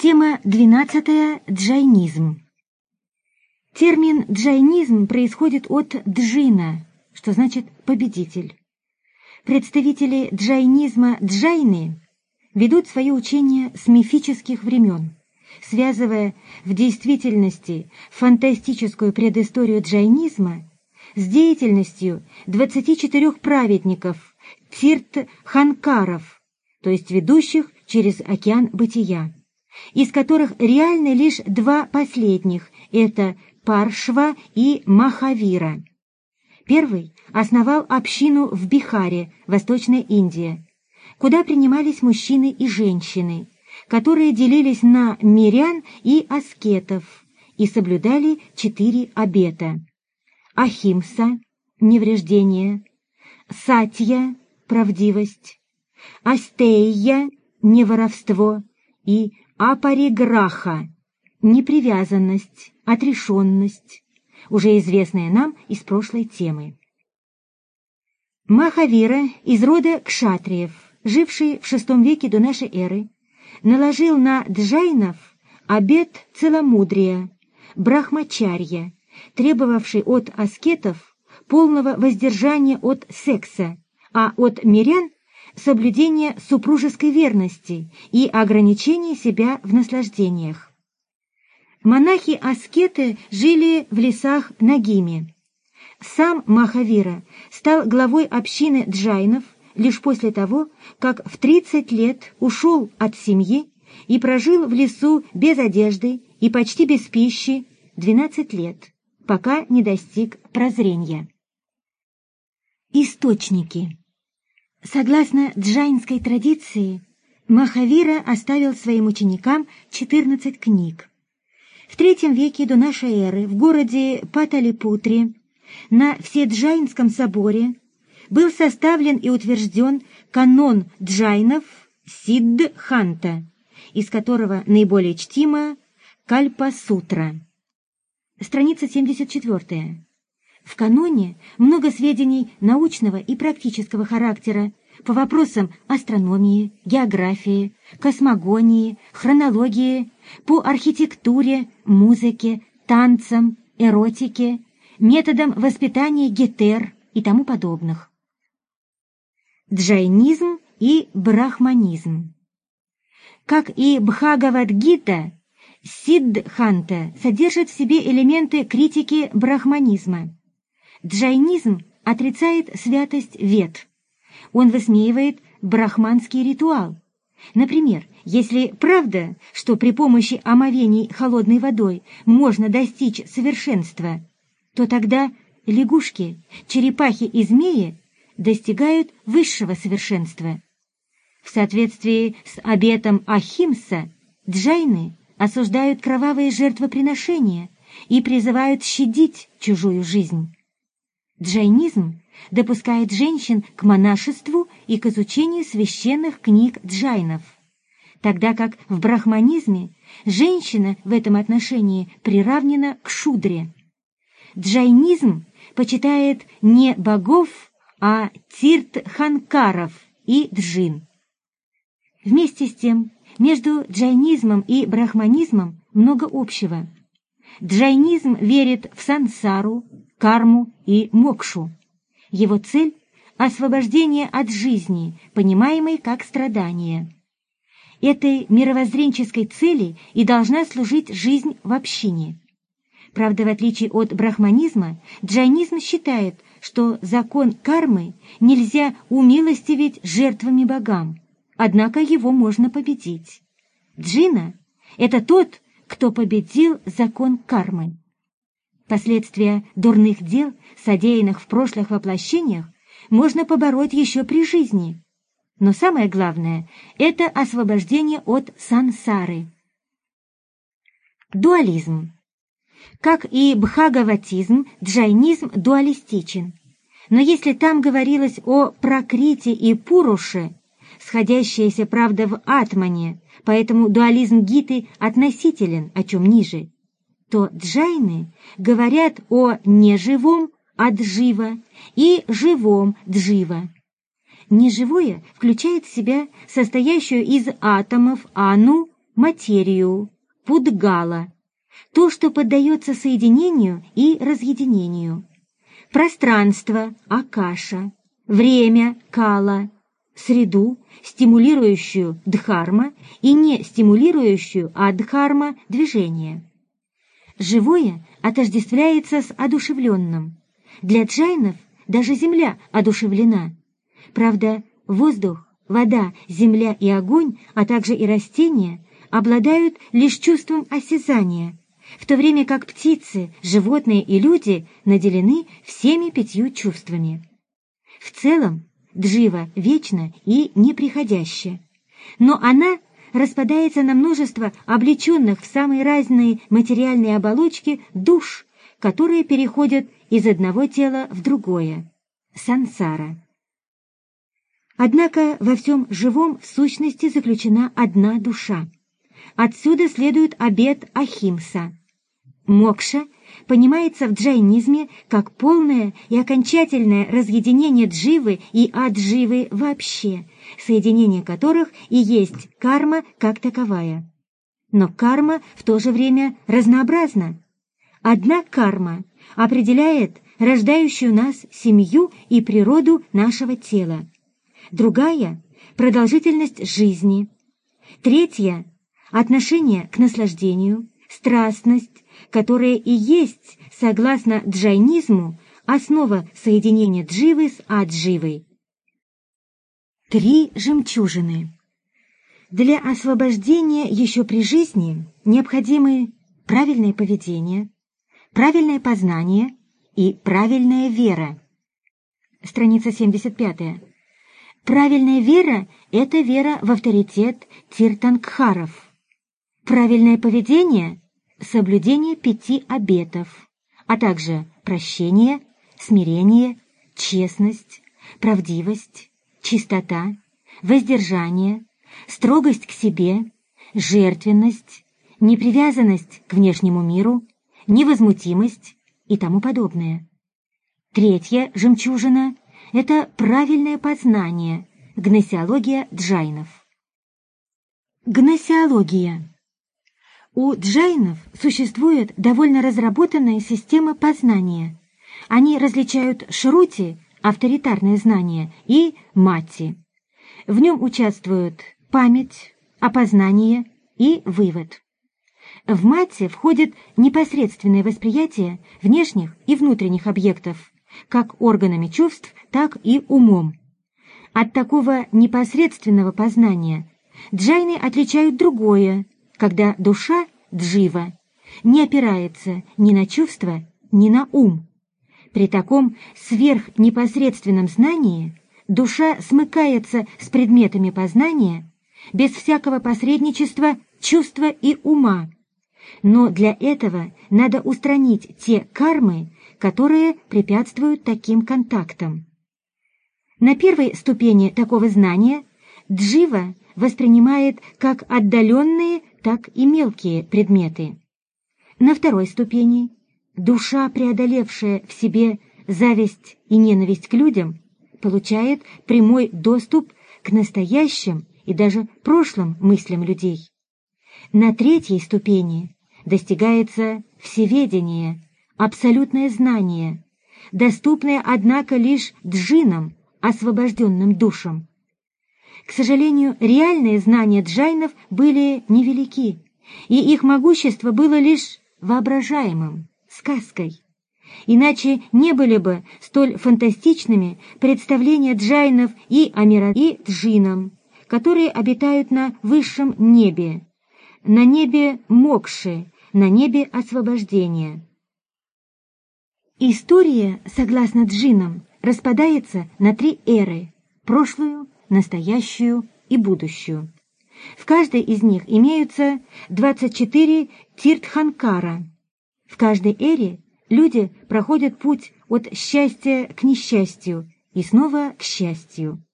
Тема 12. Джайнизм. Термин «джайнизм» происходит от «джина», что значит «победитель». Представители джайнизма джайны ведут свое учение с мифических времен, связывая в действительности фантастическую предысторию джайнизма с деятельностью 24 праведников Тирт-Ханкаров, то есть ведущих через океан бытия из которых реальны лишь два последних – это Паршва и Махавира. Первый основал общину в Бихаре, Восточная Индия, куда принимались мужчины и женщины, которые делились на мирян и аскетов и соблюдали четыре обета. Ахимса – невреждение, Сатья – правдивость, Астея – неворовство и апариграха – непривязанность, отрешенность, уже известная нам из прошлой темы. Махавира из рода кшатриев, живший в VI веке до нашей эры, наложил на джайнов обет целомудрия, брахмачарья, требовавший от аскетов полного воздержания от секса, а от мирян соблюдение супружеской верности и ограничение себя в наслаждениях. Монахи-аскеты жили в лесах Нагими. Сам Махавира стал главой общины джайнов лишь после того, как в 30 лет ушел от семьи и прожил в лесу без одежды и почти без пищи 12 лет, пока не достиг прозрения. Источники Согласно джайнской традиции, Махавира оставил своим ученикам 14 книг. В третьем веке до нашей эры в городе Паталипутре на Вседжайнском соборе был составлен и утвержден канон джайнов Сиддханта, из которого наиболее чтима Кальпасутра. Страница 74. В каноне много сведений научного и практического характера по вопросам астрономии, географии, космогонии, хронологии, по архитектуре, музыке, танцам, эротике, методам воспитания гетер и тому подобных. Джайнизм и брахманизм. Как и Бхагавадгита, Сиддханта содержит в себе элементы критики брахманизма. Джайнизм отрицает святость вет. Он высмеивает брахманский ритуал. Например, если правда, что при помощи омовений холодной водой можно достичь совершенства, то тогда лягушки, черепахи и змеи достигают высшего совершенства. В соответствии с обетом Ахимса, джайны осуждают кровавые жертвоприношения и призывают щадить чужую жизнь. Джайнизм допускает женщин к монашеству и к изучению священных книг джайнов, тогда как в брахманизме женщина в этом отношении приравнена к шудре. Джайнизм почитает не богов, а тиртханкаров и джин. Вместе с тем, между джайнизмом и брахманизмом много общего. Джайнизм верит в сансару, карму и мокшу. Его цель – освобождение от жизни, понимаемой как страдание. Этой мировоззренческой цели и должна служить жизнь в общине. Правда, в отличие от брахманизма, джайнизм считает, что закон кармы нельзя умилостивить жертвами богам, однако его можно победить. Джина – это тот, кто победил закон кармы. Последствия дурных дел, содеянных в прошлых воплощениях, можно побороть еще при жизни. Но самое главное – это освобождение от сансары. Дуализм. Как и бхагаватизм, джайнизм дуалистичен. Но если там говорилось о прокрите и пуруше, сходящаяся правда в атмане, поэтому дуализм Гиты относителен, о чем ниже, то джайны говорят о неживом аджива и живом джива. Неживое включает в себя состоящую из атомов ану материю, пудгала, то, что поддается соединению и разъединению, пространство, акаша, время, кала, среду, стимулирующую дхарма и не стимулирующую адхарма движение. Живое отождествляется с одушевленным. Для джайнов даже земля одушевлена. Правда, воздух, вода, земля и огонь, а также и растения обладают лишь чувством осязания, в то время как птицы, животные и люди наделены всеми пятью чувствами. В целом, джива вечна и неприходящая, но она распадается на множество облеченных в самые разные материальные оболочки душ, которые переходят из одного тела в другое — сансара. Однако во всем живом в сущности заключена одна душа. Отсюда следует обет Ахимса. Мокша понимается в джайнизме как полное и окончательное разъединение дживы и адживы вообще, соединение которых и есть карма как таковая. Но карма в то же время разнообразна. Одна карма определяет рождающую нас семью и природу нашего тела. Другая – продолжительность жизни. Третья – отношение к наслаждению, страстность, которая и есть, согласно джайнизму, основа соединения дживы с адживой. Три жемчужины. Для освобождения еще при жизни необходимы правильное поведение, правильное познание и правильная вера. Страница 75. Правильная вера – это вера в авторитет тиртангхаров. Правильное поведение – соблюдение пяти обетов, а также прощение, смирение, честность, правдивость, чистота, воздержание, строгость к себе, жертвенность, непривязанность к внешнему миру, невозмутимость и тому подобное. Третья жемчужина – это правильное познание, гносеология джайнов. Гносеология. У джайнов существует довольно разработанная система познания. Они различают шрути авторитарное знание, и мати. В нем участвуют память, опознание и вывод. В мате входит непосредственное восприятие внешних и внутренних объектов, как органами чувств, так и умом. От такого непосредственного познания джайны отличают другое, когда душа, джива, не опирается ни на чувства, ни на ум. При таком сверхнепосредственном знании душа смыкается с предметами познания без всякого посредничества чувства и ума. Но для этого надо устранить те кармы, которые препятствуют таким контактам. На первой ступени такого знания джива воспринимает как отдаленные, так и мелкие предметы. На второй ступени Душа, преодолевшая в себе зависть и ненависть к людям, получает прямой доступ к настоящим и даже прошлым мыслям людей. На третьей ступени достигается всеведение, абсолютное знание, доступное, однако, лишь джинам, освобожденным душам. К сожалению, реальные знания джайнов были невелики, и их могущество было лишь воображаемым сказкой. Иначе не были бы столь фантастичными представления джайнов и амира и джинам, которые обитают на высшем небе, на небе мокши, на небе освобождения. История, согласно джинам, распадается на три эры – прошлую, настоящую и будущую. В каждой из них имеются 24 тиртханкара – в каждой эре люди проходят путь от счастья к несчастью и снова к счастью.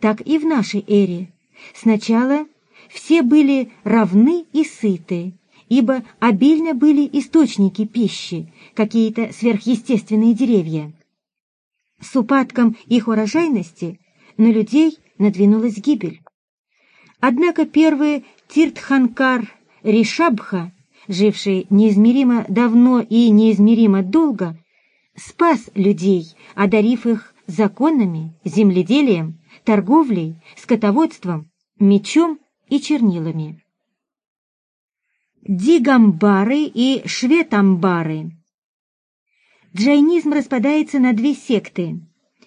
Так и в нашей эре. Сначала все были равны и сыты, ибо обильно были источники пищи, какие-то сверхъестественные деревья. С упадком их урожайности на людей надвинулась гибель. Однако первый Тиртханкар Ришабха, живший неизмеримо давно и неизмеримо долго, спас людей, одарив их законами, земледелием, торговлей, скотоводством, мечом и чернилами. Дигамбары и Шветамбары Джайнизм распадается на две секты.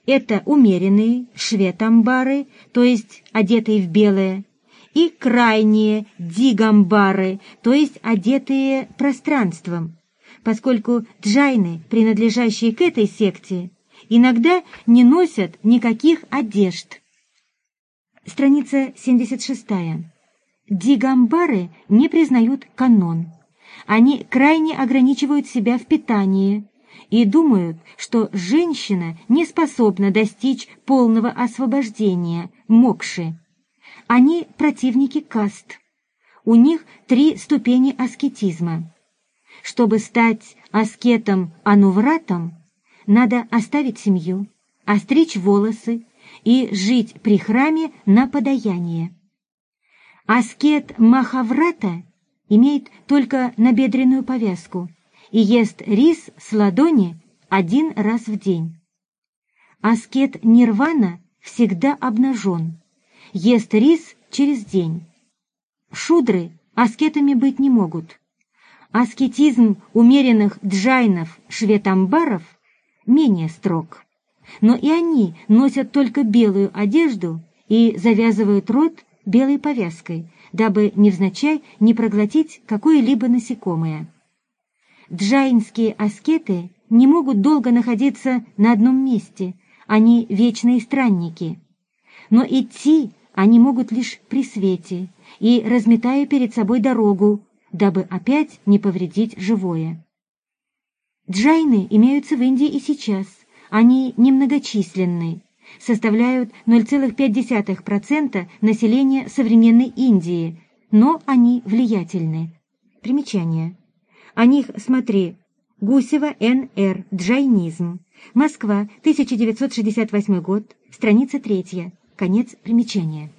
Это умеренные шветамбары, то есть одетые в белое, и крайние дигамбары, то есть одетые пространством, поскольку джайны, принадлежащие к этой секте, иногда не носят никаких одежд. Страница 76. Дигамбары не признают канон. Они крайне ограничивают себя в питании и думают, что женщина не способна достичь полного освобождения, мокши. Они противники каст. У них три ступени аскетизма. Чтобы стать аскетом-анувратом, надо оставить семью, остричь волосы и жить при храме на подаяние. Аскет Махаврата имеет только набедренную повязку и ест рис с ладони один раз в день. Аскет Нирвана всегда обнажен, ест рис через день. Шудры аскетами быть не могут. Аскетизм умеренных джайнов-шветамбаров менее строг. Но и они носят только белую одежду и завязывают рот белой повязкой, дабы невзначай не проглотить какое-либо насекомое. Джайнские аскеты не могут долго находиться на одном месте, они вечные странники. Но идти они могут лишь при свете и разметая перед собой дорогу, дабы опять не повредить живое. Джайны имеются в Индии и сейчас, они немногочисленны, составляют 0,5% населения современной Индии, но они влиятельны. Примечание. О них смотри. Гусева Н.Р. Джайнизм. Москва, 1968 год. Страница третья. Конец примечания.